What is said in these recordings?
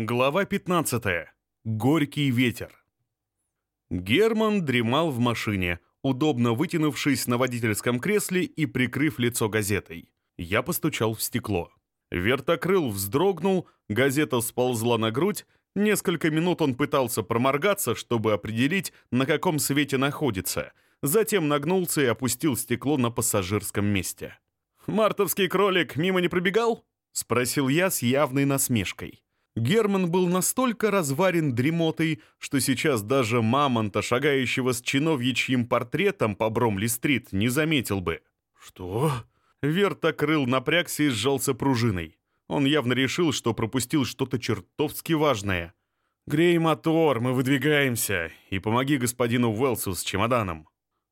Глава 15. Горький ветер. Герман дремал в машине, удобно вытянувшись на водительском кресле и прикрыв лицо газетой. Я постучал в стекло. Вертокрыл вздрогнул, газета сползла на грудь, несколько минут он пытался проморгаться, чтобы определить, на каком свете находится, затем нагнулся и опустил стекло на пассажирском месте. «Мартовский кролик мимо не пробегал?» — спросил я с явной насмешкой. Герман был настолько разварен дремотой, что сейчас даже мамонта, шагающего с чиновьичьим портретом по Бромли-стрит, не заметил бы. «Что?» Вертокрыл напрягся и сжался пружиной. Он явно решил, что пропустил что-то чертовски важное. «Грей мотор, мы выдвигаемся, и помоги господину Уэлсу с чемоданом».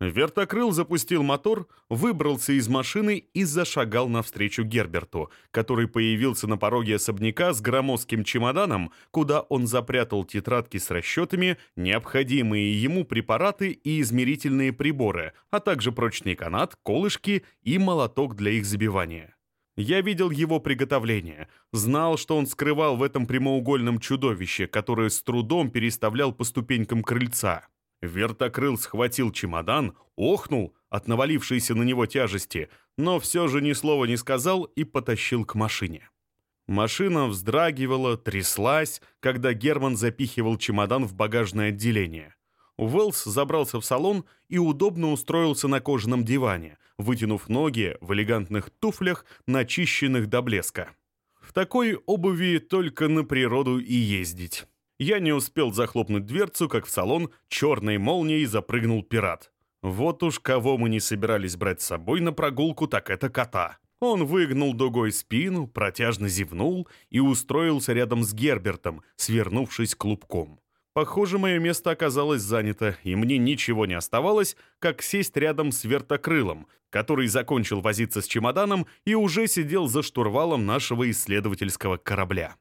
Вертокрыл запустил мотор, выбрался из машины и зашагал навстречу Герберту, который появился на пороге особняка с громоздким чемоданом, куда он запрятал тетрадки с расчетами, необходимые ему препараты и измерительные приборы, а также прочный канат, колышки и молоток для их забивания. Я видел его приготовление, знал, что он скрывал в этом прямоугольном чудовище, которое с трудом переставлял по ступенькам крыльца. Вертокрыл схватил чемодан, охнул от навалившейся на него тяжести, но все же ни слова не сказал и потащил к машине. Машина вздрагивала, тряслась, когда Герман запихивал чемодан в багажное отделение. Уэллс забрался в салон и удобно устроился на кожаном диване, вытянув ноги в элегантных туфлях, начищенных до блеска. В такой обуви только на природу и ездить. Я не успел захлопнуть дверцу, как в салон черной молнией запрыгнул пират. Вот уж кого мы не собирались брать с собой на прогулку, так это кота. Он выгнул дугой спину, протяжно зевнул и устроился рядом с Гербертом, свернувшись клубком. Похоже, мое место оказалось занято, и мне ничего не оставалось, как сесть рядом с вертокрылом, который закончил возиться с чемоданом и уже сидел за штурвалом нашего исследовательского корабля.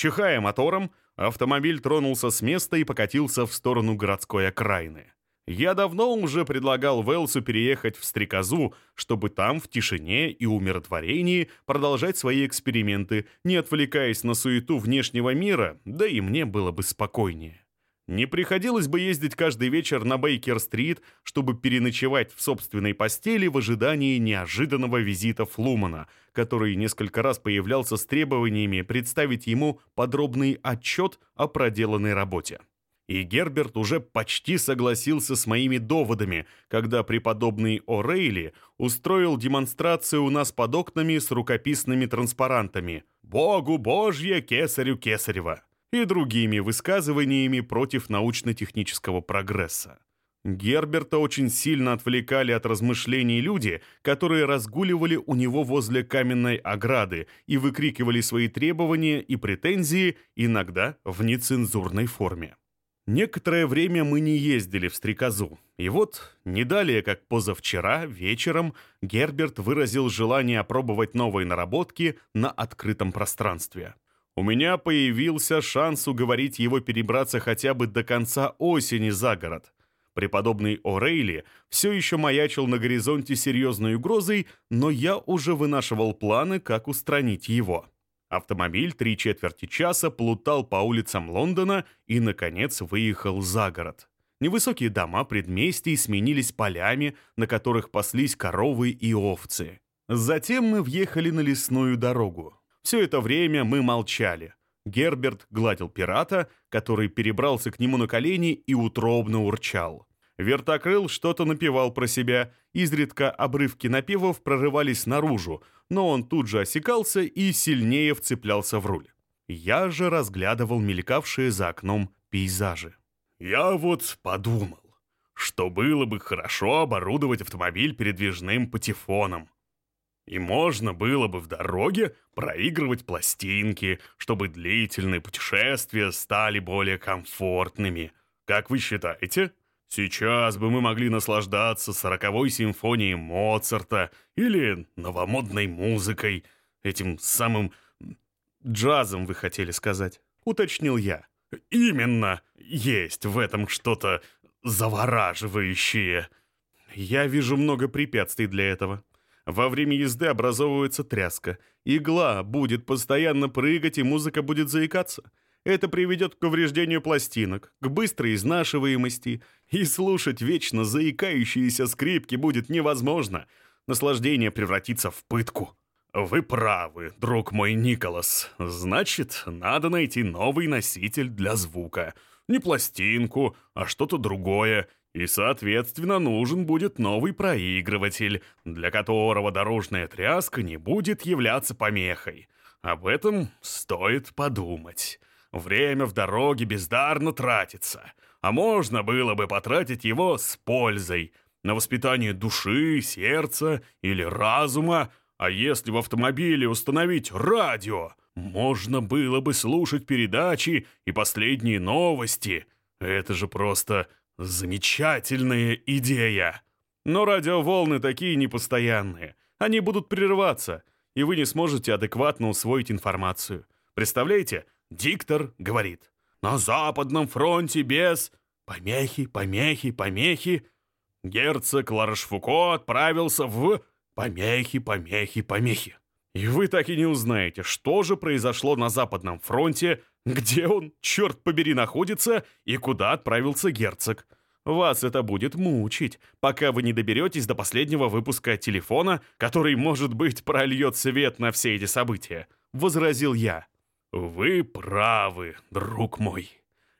Чихая мотором, автомобиль тронулся с места и покатился в сторону городской окраины. Я давно уже предлагал Велсу переехать в Стрекозу, чтобы там в тишине и умиротворении продолжать свои эксперименты, не отвлекаясь на суету внешнего мира, да и мне было бы спокойнее. Не приходилось бы ездить каждый вечер на Бейкер-стрит, чтобы переночевать в собственной постели в ожидании неожиданного визита Флумана, который несколько раз появлялся с требованиями представить ему подробный отчет о проделанной работе. И Герберт уже почти согласился с моими доводами, когда преподобный О'Рейли устроил демонстрацию у нас под окнами с рукописными транспарантами «Богу Божье, кесарю кесарева» и другими высказываниями против научно-технического прогресса. Герберта очень сильно отвлекали от размышлений люди, которые разгуливали у него возле каменной ограды и выкрикивали свои требования и претензии, иногда в нецензурной форме. Некоторое время мы не ездили в Стрекозу, и вот, не далее, как позавчера, вечером, Герберт выразил желание опробовать новые наработки на открытом пространстве – у меня появился шанс уговорить его перебраться хотя бы до конца осени за город. Преподобный О'Рейли все еще маячил на горизонте серьезной угрозой, но я уже вынашивал планы, как устранить его. Автомобиль три четверти часа плутал по улицам Лондона и, наконец, выехал за город. Невысокие дома предместий сменились полями, на которых паслись коровы и овцы. Затем мы въехали на лесную дорогу. Все это время мы молчали. Герберт гладил пирата, который перебрался к нему на колени и утробно урчал. Вертокрыл что-то напевал про себя, изредка обрывки напевов прорывались наружу, но он тут же осекался и сильнее вцеплялся в руль. Я же разглядывал мелькавшие за окном пейзажи. «Я вот подумал, что было бы хорошо оборудовать автомобиль передвижным патефоном», и можно было бы в дороге проигрывать пластинки, чтобы длительные путешествия стали более комфортными. Как вы считаете? Сейчас бы мы могли наслаждаться сороковой симфонией Моцарта или новомодной музыкой, этим самым джазом, вы хотели сказать, уточнил я. Именно, есть в этом что-то завораживающее. Я вижу много препятствий для этого. Во время езды образовывается тряска. Игла будет постоянно прыгать, и музыка будет заикаться. Это приведет к повреждению пластинок, к быстрой изнашиваемости, и слушать вечно заикающиеся скрипки будет невозможно. Наслаждение превратится в пытку. Вы правы, друг мой Николас. Значит, надо найти новый носитель для звука. Не пластинку, а что-то другое. И, соответственно, нужен будет новый проигрыватель, для которого дорожная тряска не будет являться помехой. Об этом стоит подумать. Время в дороге бездарно тратится, а можно было бы потратить его с пользой на воспитание души, сердца или разума, а если в автомобиле установить радио, можно было бы слушать передачи и последние новости. Это же просто замечательная идея. Но радиоволны такие непостоянные. Они будут прерываться, и вы не сможете адекватно усвоить информацию. Представляете, Диктор говорит, на Западном фронте без... Помехи, помехи, помехи. Герцог Ларшфуко отправился в... Помехи, помехи, помехи. И вы так и не узнаете, что же произошло на Западном фронте, где он, черт побери, находится и куда отправился герцог. Вас это будет мучить, пока вы не доберетесь до последнего выпуска телефона, который, может быть, прольет свет на все эти события», — возразил я. «Вы правы, друг мой.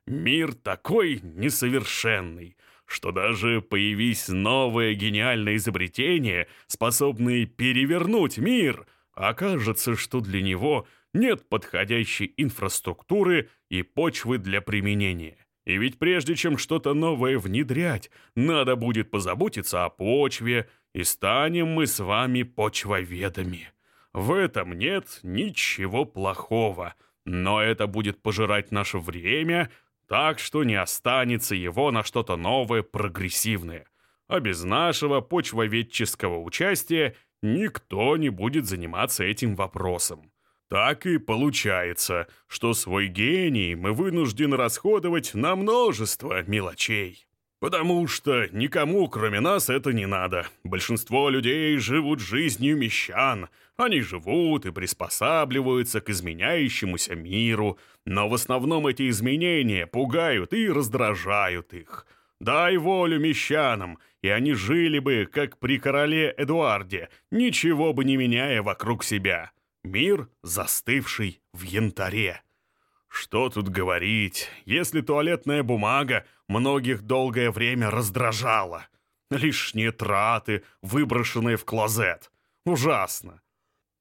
Мир такой несовершенный, что даже появись новое гениальное изобретение, способное перевернуть мир, окажется, что для него нет подходящей инфраструктуры и почвы для применения. И ведь прежде чем что-то новое внедрять, надо будет позаботиться о почве, и станем мы с вами почвоведами». В этом нет ничего плохого, но это будет пожирать наше время, так что не останется его на что-то новое, прогрессивное. А без нашего почвоведческого участия никто не будет заниматься этим вопросом. Так и получается, что свой гений мы вынуждены расходовать на множество мелочей. Потому что никому, кроме нас, это не надо. Большинство людей живут жизнью мещан, они живут и приспосабливаются к изменяющемуся миру, но в основном эти изменения пугают и раздражают их. Дай волю мещанам, и они жили бы, как при короле Эдуарде, ничего бы не меняя вокруг себя. Мир, застывший в янтаре. Что тут говорить, если туалетная бумага многих долгое время раздражала. Лишние траты, выброшенные в клозет. Ужасно.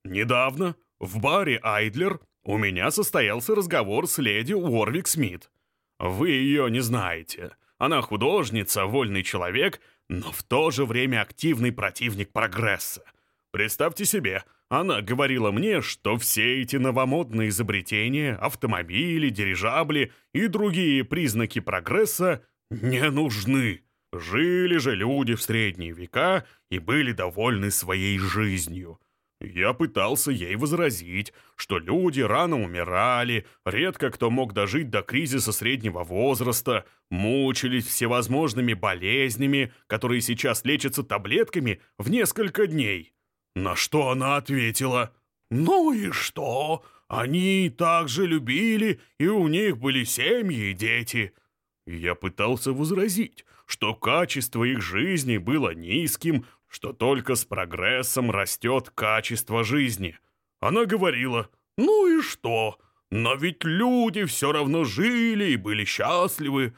Недавно в баре «Айдлер» у меня состоялся разговор с леди Уорвик Смит. Вы ее не знаете. Она художница, вольный человек, но в то же время активный противник прогресса. Представьте себе, она говорила мне, что все эти новомодные изобретения, автомобили, дирижабли и другие признаки прогресса не нужны. Жили же люди в средние века и были довольны своей жизнью. Я пытался ей возразить, что люди рано умирали, редко кто мог дожить до кризиса среднего возраста, мучились всевозможными болезнями, которые сейчас лечатся таблетками в несколько дней. На что она ответила, «Ну и что? Они также любили, и у них были семьи и дети». Я пытался возразить, что качество их жизни было низким, что только с прогрессом растет качество жизни. Она говорила, ну и что? Но ведь люди все равно жили и были счастливы.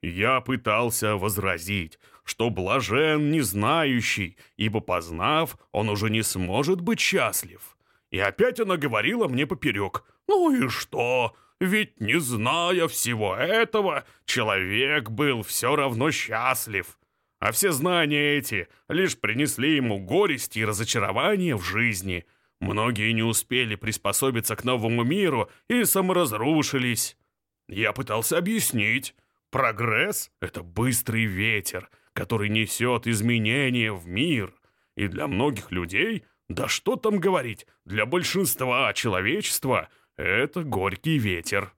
Я пытался возразить, что блажен не знающий, ибо познав, он уже не сможет быть счастлив. И опять она говорила мне поперек, ну и что? Ведь не зная всего этого, человек был все равно счастлив а все знания эти лишь принесли ему горести и разочарование в жизни. Многие не успели приспособиться к новому миру и саморазрушились. Я пытался объяснить. Прогресс — это быстрый ветер, который несет изменения в мир. И для многих людей, да что там говорить, для большинства человечества — это горький ветер.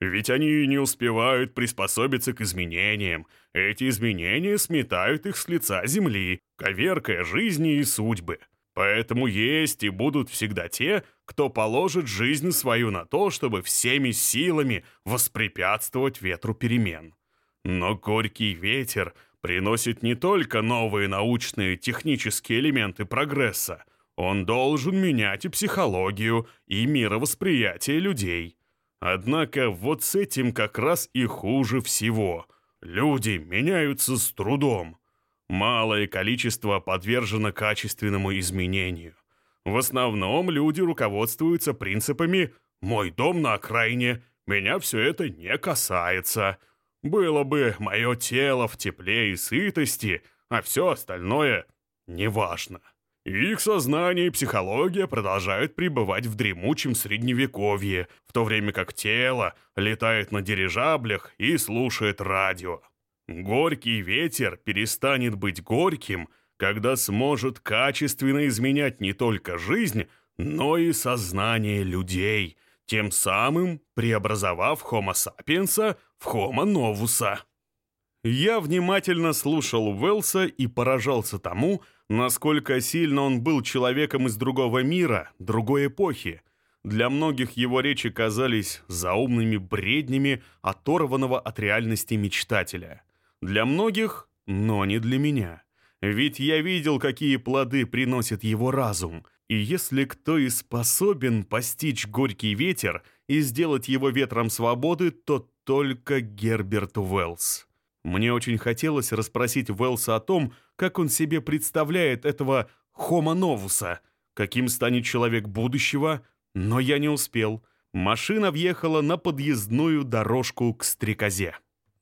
Ведь они не успевают приспособиться к изменениям. Эти изменения сметают их с лица земли, коверкая жизни и судьбы. Поэтому есть и будут всегда те, кто положит жизнь свою на то, чтобы всеми силами воспрепятствовать ветру перемен. Но горький ветер приносит не только новые научные технические элементы прогресса, он должен менять и психологию, и мировосприятие людей. Однако вот с этим как раз и хуже всего. Люди меняются с трудом. Малое количество подвержено качественному изменению. В основном люди руководствуются принципами «мой дом на окраине, меня все это не касается». Было бы мое тело в тепле и сытости, а все остальное неважно. Их сознание и психология продолжают пребывать в дремучем средневековье, в то время как тело летает на дирижаблях и слушает радио. Горький ветер перестанет быть горьким, когда сможет качественно изменять не только жизнь, но и сознание людей, тем самым преобразовав Homo sapiens в Homo novus. Я внимательно слушал Уэллса и поражался тому, насколько сильно он был человеком из другого мира, другой эпохи. Для многих его речи казались заумными бреднями оторванного от реальности мечтателя. Для многих, но не для меня. Ведь я видел, какие плоды приносит его разум. И если кто и способен постичь горький ветер и сделать его ветром свободы, то только Герберт Уэллс. Мне очень хотелось расспросить Уэллса о том, как он себе представляет этого Новуса, каким станет человек будущего, но я не успел. Машина въехала на подъездную дорожку к стрекозе.